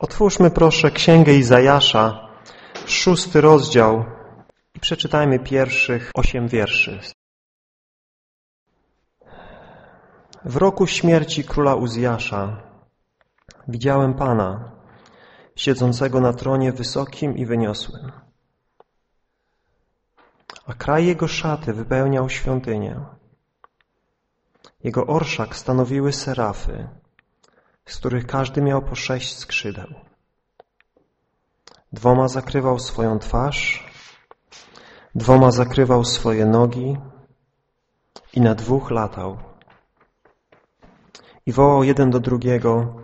Otwórzmy proszę Księgę Izajasza, szósty rozdział i przeczytajmy pierwszych osiem wierszy. W roku śmierci króla Uzjasza widziałem Pana, siedzącego na tronie wysokim i wyniosłym. A kraj jego szaty wypełniał świątynię. Jego orszak stanowiły serafy, z których każdy miał po sześć skrzydeł. Dwoma zakrywał swoją twarz, dwoma zakrywał swoje nogi i na dwóch latał. I wołał jeden do drugiego,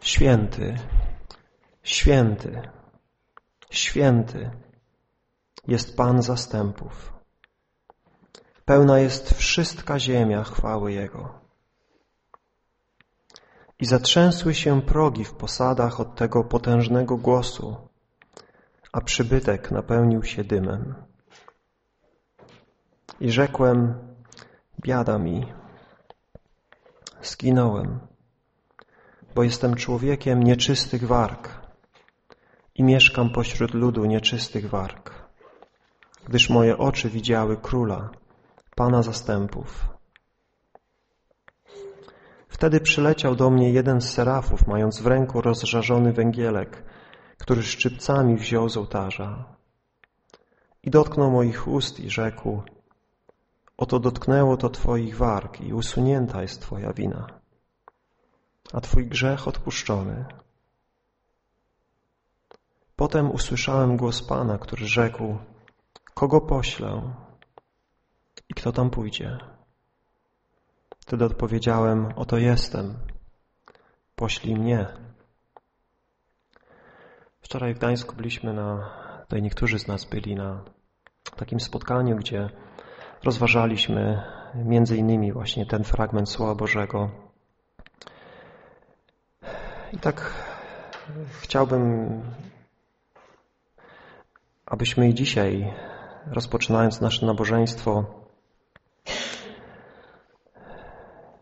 święty, święty, święty jest Pan zastępów. Pełna jest wszystka ziemia chwały Jego. I zatrzęsły się progi w posadach od tego potężnego głosu, a przybytek napełnił się dymem. I rzekłem, biada mi, zginąłem, bo jestem człowiekiem nieczystych warg i mieszkam pośród ludu nieczystych warg, gdyż moje oczy widziały Króla, Pana zastępów. Wtedy przyleciał do mnie jeden z serafów, mając w ręku rozżarzony węgielek, który szczypcami wziął z ołtarza. I dotknął moich ust i rzekł, oto dotknęło to Twoich warg i usunięta jest Twoja wina, a Twój grzech odpuszczony. Potem usłyszałem głos Pana, który rzekł, kogo poślę i kto tam pójdzie? Wtedy odpowiedziałem, oto jestem, poślij mnie. Wczoraj w Gdańsku byliśmy na, tutaj niektórzy z nas byli na takim spotkaniu, gdzie rozważaliśmy między innymi właśnie ten fragment Słowa Bożego. I tak chciałbym, abyśmy i dzisiaj, rozpoczynając nasze nabożeństwo,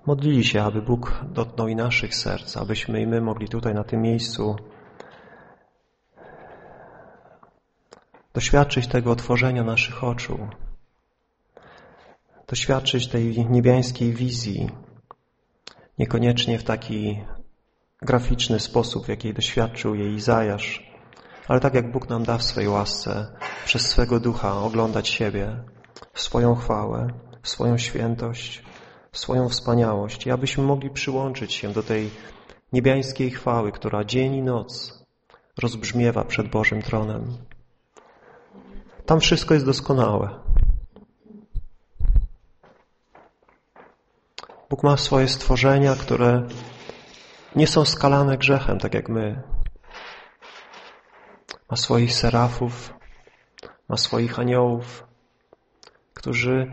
modlili się, aby Bóg dotknął i naszych serc, abyśmy i my mogli tutaj na tym miejscu doświadczyć tego otworzenia naszych oczu, doświadczyć tej niebiańskiej wizji, niekoniecznie w taki graficzny sposób, w jakiej doświadczył jej Izajasz, ale tak jak Bóg nam da w swojej łasce, przez swego ducha oglądać siebie, swoją chwałę, swoją świętość, swoją wspaniałość i abyśmy mogli przyłączyć się do tej niebiańskiej chwały, która dzień i noc rozbrzmiewa przed Bożym tronem. Tam wszystko jest doskonałe. Bóg ma swoje stworzenia, które nie są skalane grzechem, tak jak my. Ma swoich serafów, ma swoich aniołów, którzy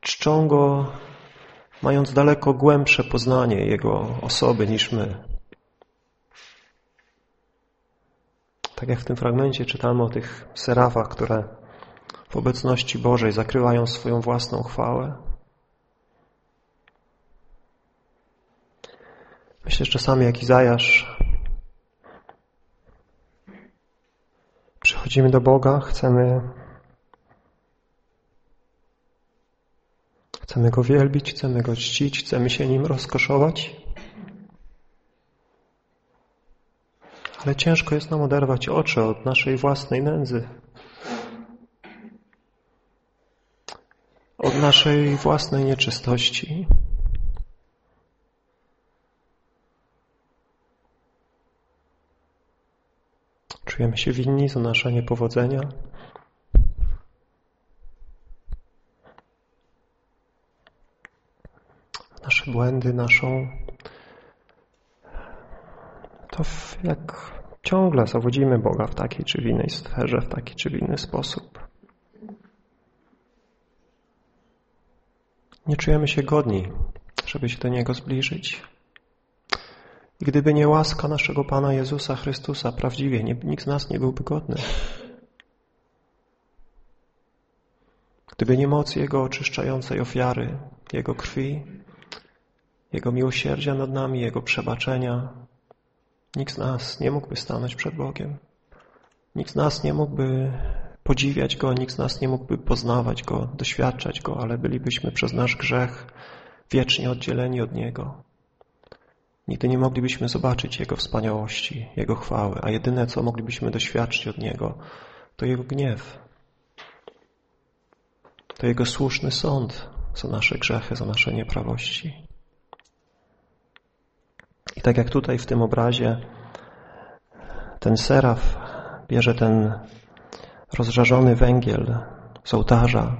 czczą Go mając daleko głębsze poznanie Jego osoby niż my. Tak jak w tym fragmencie czytamy o tych serafach, które w obecności Bożej zakrywają swoją własną chwałę. Myślę, że czasami jak Izajasz przychodzimy do Boga, chcemy Chcemy Go wielbić, chcemy Go czcić, chcemy się Nim rozkoszować. Ale ciężko jest nam oderwać oczy od naszej własnej nędzy. Od naszej własnej nieczystości. Czujemy się winni za nasze niepowodzenia, nasze błędy, naszą to jak ciągle zawodzimy Boga w takiej czy w innej sferze, w taki czy w inny sposób. Nie czujemy się godni, żeby się do Niego zbliżyć. I gdyby nie łaska naszego Pana Jezusa Chrystusa, prawdziwie nie, nikt z nas nie byłby godny. Gdyby nie moc Jego oczyszczającej ofiary, Jego krwi, jego miłosierdzia nad nami, Jego przebaczenia, Nikt z nas nie mógłby stanąć przed Bogiem. Nikt z nas nie mógłby podziwiać Go, nikt z nas nie mógłby poznawać Go, doświadczać Go, ale bylibyśmy przez nasz grzech wiecznie oddzieleni od Niego. Nigdy nie moglibyśmy zobaczyć Jego wspaniałości, Jego chwały, a jedyne, co moglibyśmy doświadczyć od Niego, to Jego gniew. To Jego słuszny sąd za nasze grzechy, za nasze nieprawości. I tak jak tutaj w tym obrazie ten seraf bierze ten rozżarzony węgiel z ołtarza,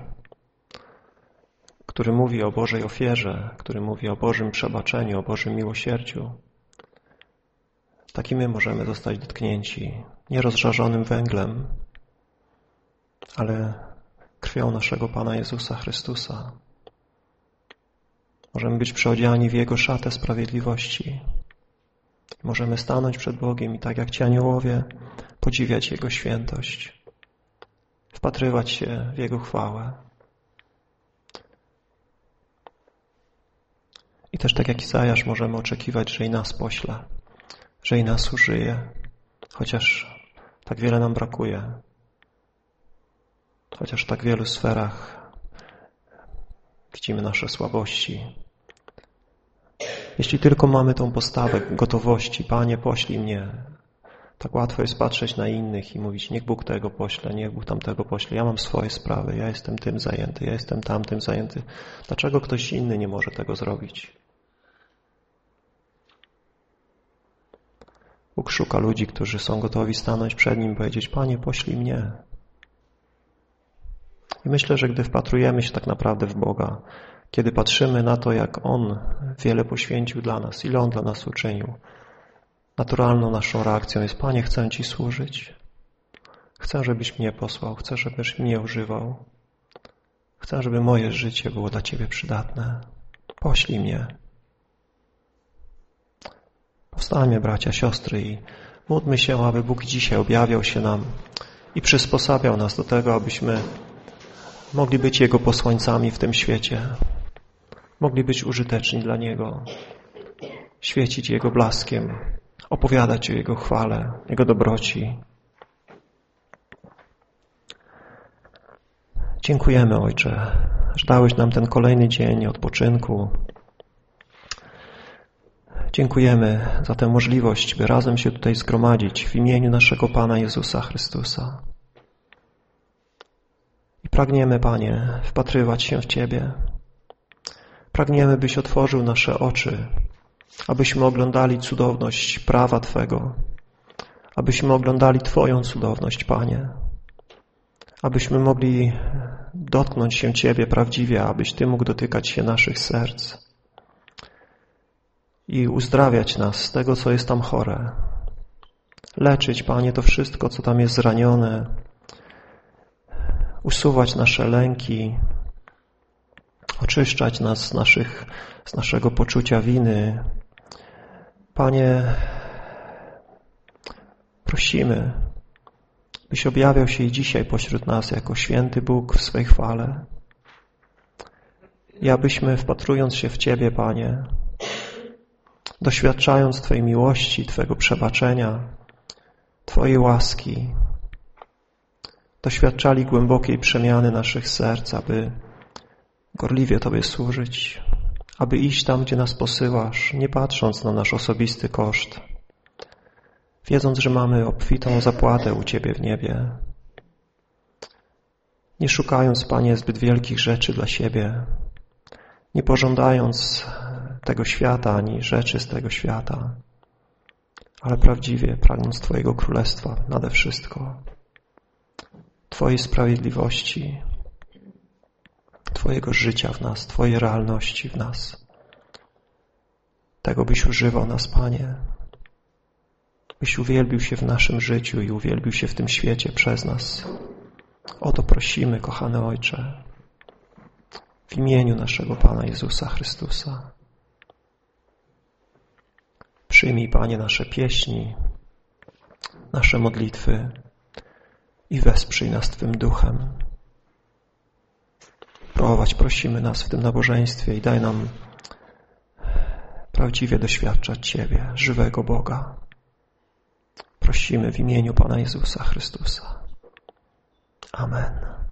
który mówi o Bożej ofierze, który mówi o Bożym przebaczeniu, o Bożym miłosierdziu. Takimi możemy zostać dotknięci nie rozżarzonym węglem, ale krwią naszego Pana Jezusa Chrystusa. Możemy być przeodziani w Jego szatę sprawiedliwości. Możemy stanąć przed Bogiem i tak jak ci aniołowie podziwiać Jego świętość, wpatrywać się w Jego chwałę. I też tak jak Izajasz możemy oczekiwać, że i nas pośle, że i nas użyje, chociaż tak wiele nam brakuje, chociaż w tak wielu sferach widzimy nasze słabości. Jeśli tylko mamy tą postawę gotowości, Panie, poślij mnie. Tak łatwo jest patrzeć na innych i mówić, niech Bóg tego pośle, niech Bóg tamtego pośle. Ja mam swoje sprawy, ja jestem tym zajęty, ja jestem tamtym zajęty. Dlaczego ktoś inny nie może tego zrobić? Bóg szuka ludzi, którzy są gotowi stanąć przed Nim i powiedzieć, Panie, poślij mnie. I myślę, że gdy wpatrujemy się tak naprawdę w Boga, kiedy patrzymy na to, jak On wiele poświęcił dla nas, ile On dla nas uczynił, naturalną naszą reakcją jest, Panie, chcę Ci służyć. Chcę, żebyś mnie posłał, chcę, żebyś mnie używał. Chcę, żeby moje życie było dla Ciebie przydatne. Poślij mnie. Powstańmy, bracia, siostry, i módlmy się, aby Bóg dzisiaj objawiał się nam i przysposabiał nas do tego, abyśmy mogli być Jego posłańcami w tym świecie, mogli być użyteczni dla Niego, świecić Jego blaskiem, opowiadać o Jego chwale, Jego dobroci. Dziękujemy, Ojcze, że dałeś nam ten kolejny dzień odpoczynku. Dziękujemy za tę możliwość, by razem się tutaj zgromadzić w imieniu naszego Pana Jezusa Chrystusa. I pragniemy, Panie, wpatrywać się w Ciebie. Pragniemy, byś otworzył nasze oczy, abyśmy oglądali cudowność prawa Twego, abyśmy oglądali Twoją cudowność, Panie, abyśmy mogli dotknąć się Ciebie prawdziwie, abyś Ty mógł dotykać się naszych serc i uzdrawiać nas z tego, co jest tam chore. Leczyć, Panie, to wszystko, co tam jest zranione, usuwać nasze lęki, oczyszczać nas z, naszych, z naszego poczucia winy. Panie, prosimy, byś objawiał się i dzisiaj pośród nas jako święty Bóg w swej chwale. I abyśmy wpatrując się w Ciebie, Panie, doświadczając Twojej miłości, Twojego przebaczenia, Twojej łaski, doświadczali głębokiej przemiany naszych serc, aby gorliwie Tobie służyć, aby iść tam, gdzie nas posyłasz, nie patrząc na nasz osobisty koszt, wiedząc, że mamy obfitą zapłatę u Ciebie w niebie, nie szukając, Panie, zbyt wielkich rzeczy dla siebie, nie pożądając tego świata, ani rzeczy z tego świata, ale prawdziwie pragnąc Twojego Królestwa nade wszystko. Twojej sprawiedliwości, Twojego życia w nas, Twojej realności w nas. Tego byś używał nas, Panie, byś uwielbił się w naszym życiu i uwielbił się w tym świecie przez nas. O to prosimy, kochany Ojcze, w imieniu naszego Pana Jezusa Chrystusa. Przyjmij, Panie, nasze pieśni, nasze modlitwy, i wesprzyj nas Twym duchem. Prowadź, prosimy nas w tym nabożeństwie i daj nam prawdziwie doświadczać Ciebie, żywego Boga. Prosimy w imieniu Pana Jezusa Chrystusa. Amen.